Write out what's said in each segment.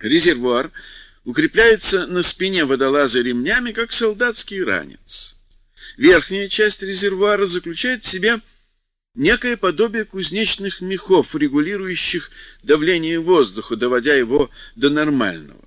Резервуар укрепляется на спине водолаза ремнями, как солдатский ранец. Верхняя часть резервуара заключает в себе некое подобие кузнечных мехов, регулирующих давление воздуха, доводя его до нормального.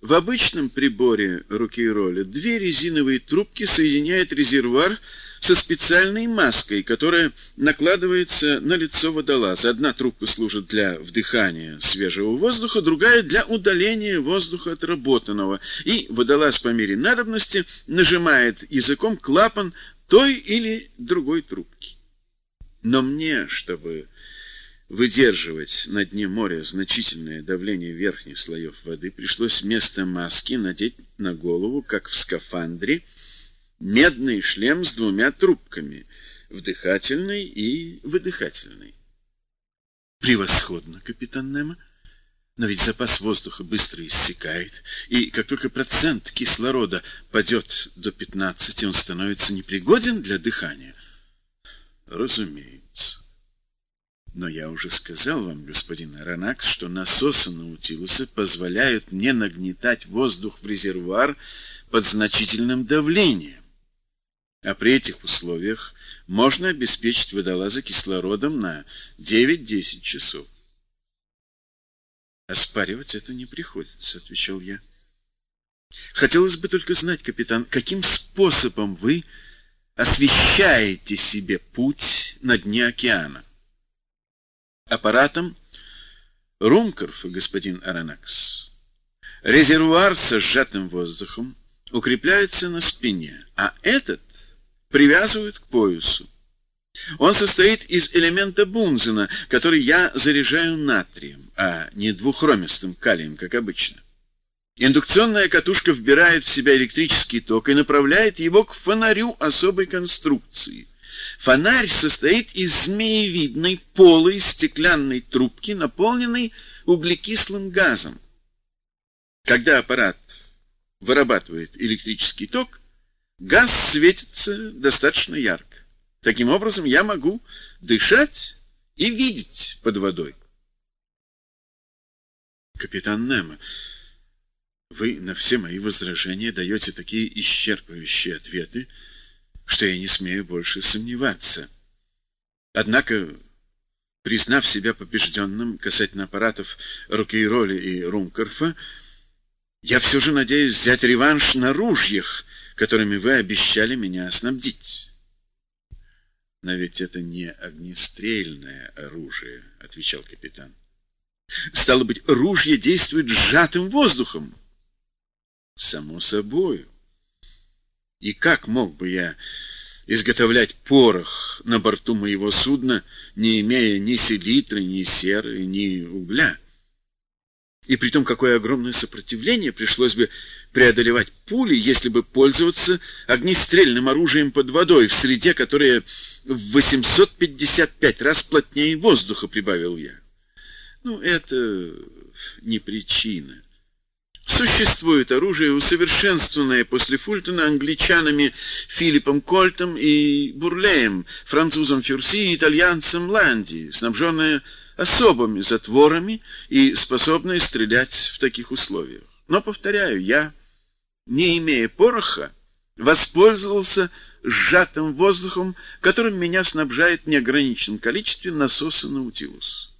В обычном приборе руки и роли две резиновые трубки соединяют резервуар со специальной маской, которая накладывается на лицо водолаза. Одна трубка служит для вдыхания свежего воздуха, другая для удаления воздуха отработанного. И водолаз по мере надобности нажимает языком клапан той или другой трубки. Но мне, чтобы выдерживать на дне моря значительное давление верхних слоев воды, пришлось вместо маски надеть на голову, как в скафандре, медный шлем с двумя трубками, вдыхательной и выдыхательной. Превосходно, капитан Немо. Но ведь запас воздуха быстро иссякает, и как только процент кислорода падет до 15, он становится непригоден для дыхания. Разумеется. Но я уже сказал вам, господин Аронакс, что насосы Наутилуса позволяют мне нагнетать воздух в резервуар под значительным давлением. А при этих условиях можно обеспечить водолаза кислородом на 9-10 часов. Оспаривать это не приходится, отвечал я. Хотелось бы только знать, капитан, каким способом вы освещаете себе путь на дне океана? Аппаратом Румкорф, господин Аронакс. Резервуар со сжатым воздухом укрепляется на спине, а этот привязывают к поясу. Он состоит из элемента Бунзена, который я заряжаю натрием, а не двухромистым калием, как обычно. Индукционная катушка вбирает в себя электрический ток и направляет его к фонарю особой конструкции. Фонарь состоит из змеевидной полой стеклянной трубки, наполненной углекислым газом. Когда аппарат вырабатывает электрический ток, Газ светится достаточно ярко. Таким образом, я могу дышать и видеть под водой. Капитан Немо, вы на все мои возражения даете такие исчерпывающие ответы, что я не смею больше сомневаться. Однако, признав себя побежденным касательно аппаратов Рукейроли и Румкорфа, я все же надеюсь взять реванш на ружьях, которыми вы обещали меня снабдить. — Но ведь это не огнестрельное оружие, — отвечал капитан. — Стало быть, ружье действует сжатым воздухом. — Само собою. И как мог бы я изготовлять порох на борту моего судна, не имея ни селитры, ни серы, ни угля? И при том, какое огромное сопротивление пришлось бы преодолевать пули, если бы пользоваться огнестрельным оружием под водой в среде, которая в 855 раз плотнее воздуха, прибавил я. Ну, это не причина. Существует оружие, усовершенствованное после Фултона англичанами Филиппом Кольтом и Бурлеем, французом Фюрси и итальянцем Ланди, снабженное особыми затворами и способное стрелять в таких условиях. Но, повторяю, я не имея пороха, воспользовался сжатым воздухом, которым меня снабжает в неограниченном количестве насоса Наутилус.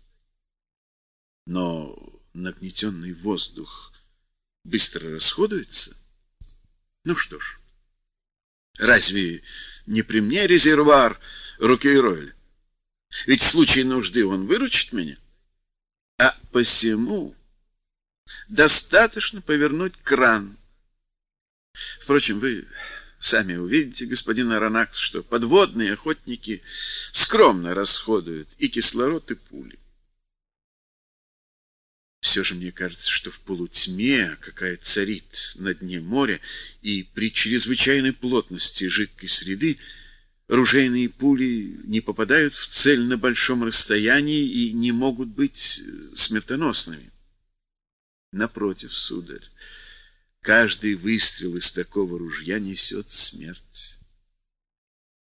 Но нагнетенный воздух быстро расходуется. Ну что ж, разве не при мне резервуар руки и роли? Ведь в случае нужды он выручит меня. А посему достаточно повернуть кран — Впрочем, вы сами увидите, господин Аронакс, что подводные охотники скромно расходуют и кислород, и пули. Все же мне кажется, что в полутьме, какая царит на дне моря, и при чрезвычайной плотности жидкой среды, ружейные пули не попадают в цель на большом расстоянии и не могут быть смертоносными. Напротив, сударь, Каждый выстрел из такого ружья несет смерть.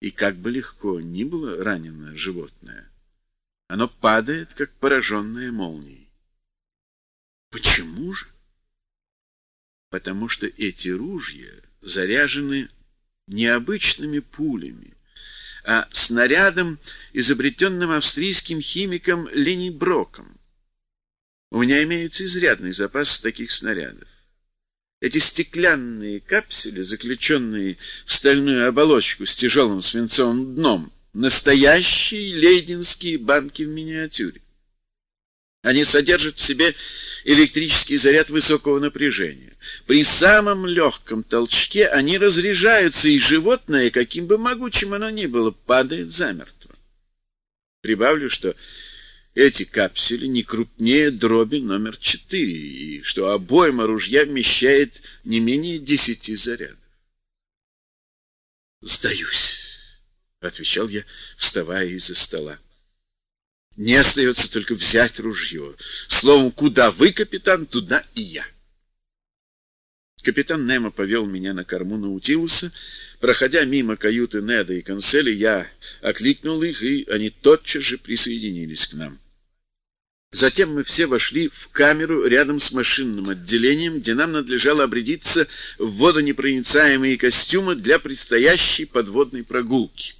И как бы легко ни было раненое животное, оно падает, как пораженное молнией. Почему же? Потому что эти ружья заряжены необычными пулями, а снарядом, изобретенным австрийским химиком Лени Броком. У меня имеется изрядный запас таких снарядов. Эти стеклянные капсули, заключенные в стальную оболочку с тяжелым свинцовым дном, настоящие лейденские банки в миниатюре. Они содержат в себе электрический заряд высокого напряжения. При самом легком толчке они разряжаются, и животное, каким бы могучим оно ни было, падает замертво. Прибавлю, что эти капсули не крупнее дроби номер четыре, и что обойма ружья вмещает не менее десяти зарядов. «Сдаюсь», — отвечал я, вставая из-за стола. Не остается только взять ружье. Словом, куда вы, капитан, туда и я. Капитан Немо повел меня на корму Наутилуса. Проходя мимо каюты Неда и Консели, я окликнул их, и они тотчас же присоединились к нам. Затем мы все вошли в камеру рядом с машинным отделением, где нам надлежало обрядиться в водонепроницаемые костюмы для предстоящей подводной прогулки.